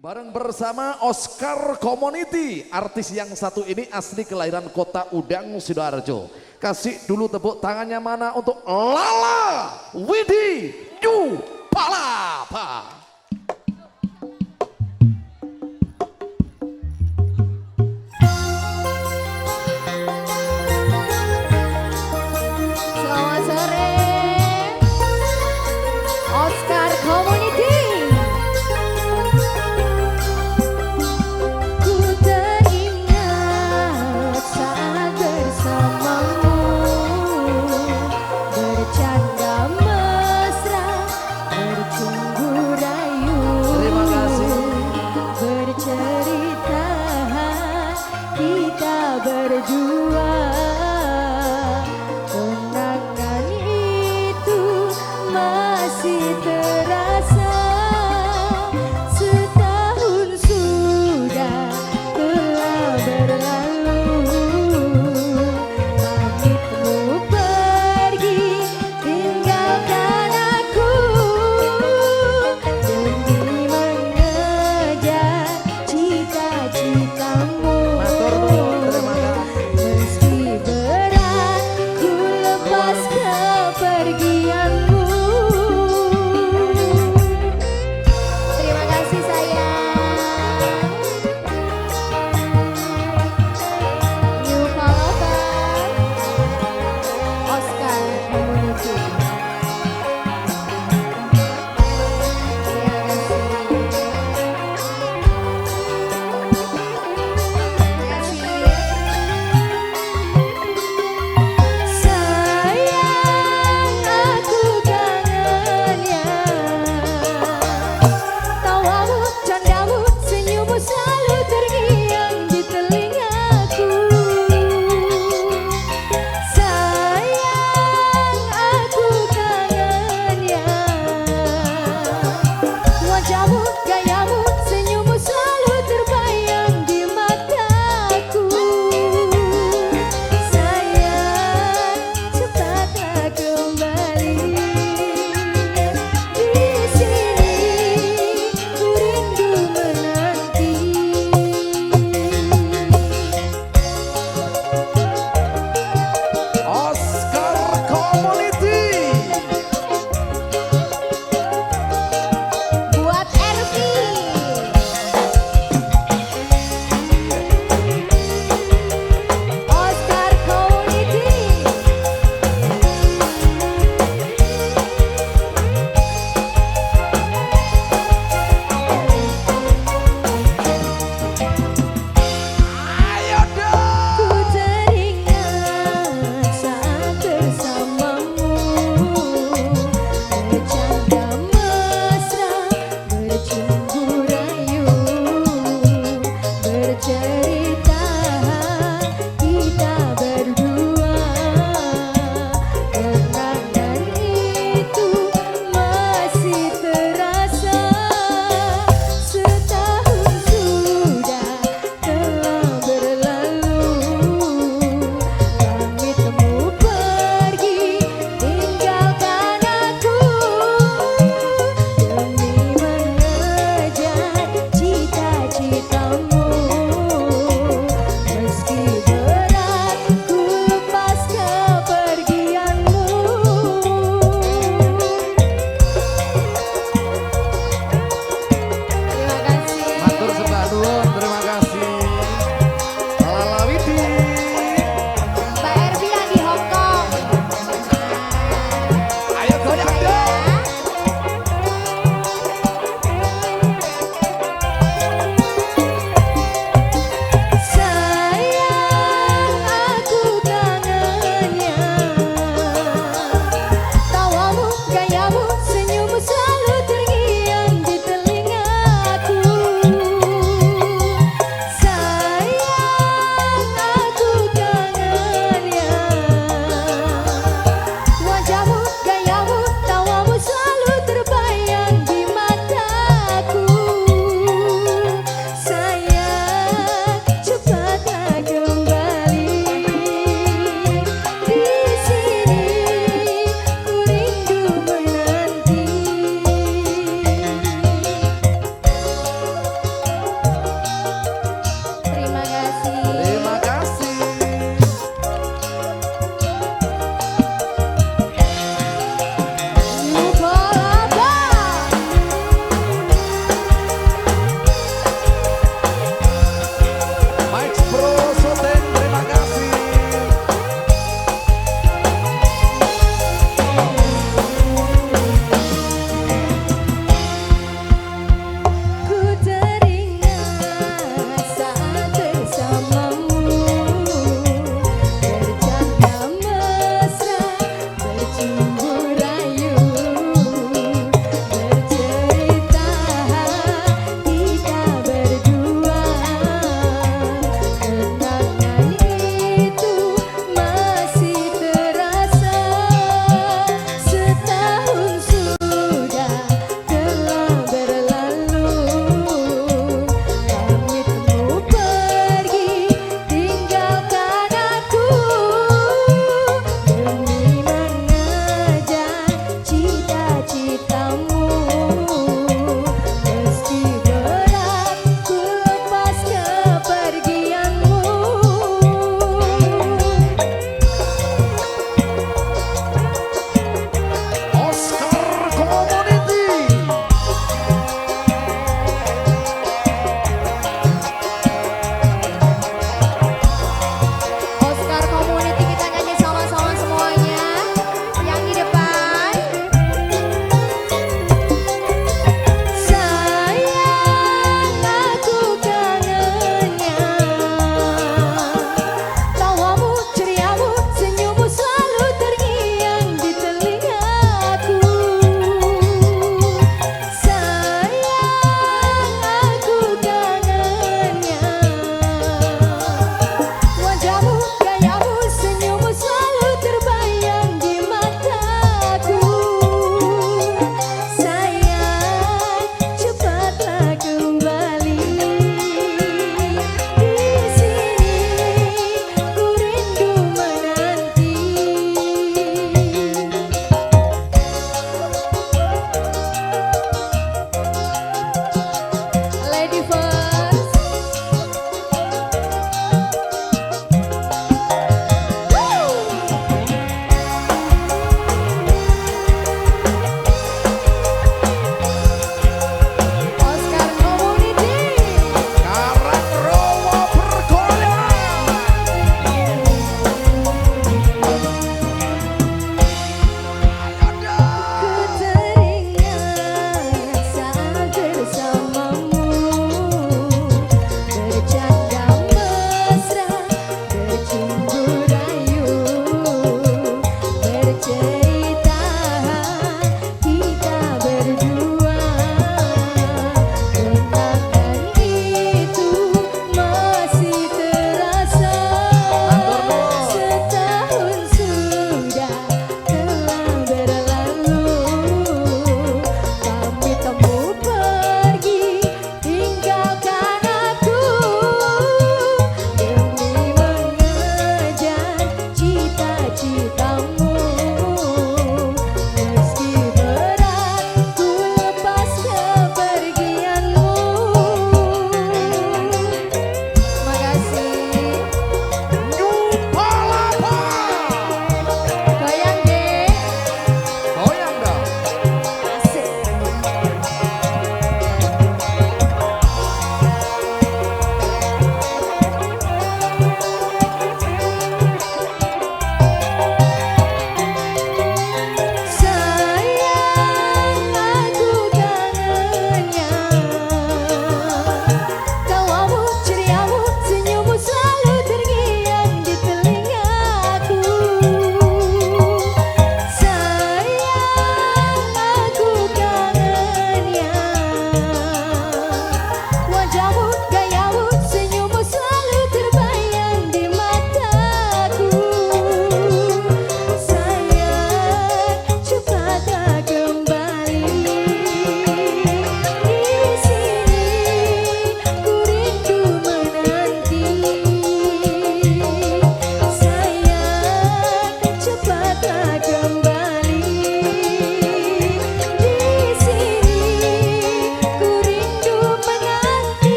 Bareng bersama Oscar Community, artis yang satu ini asli kelahiran kota Udang, Sidoarjo. Kasih dulu tepuk tangannya mana untuk Lala Widi Yu Palapa. ficar.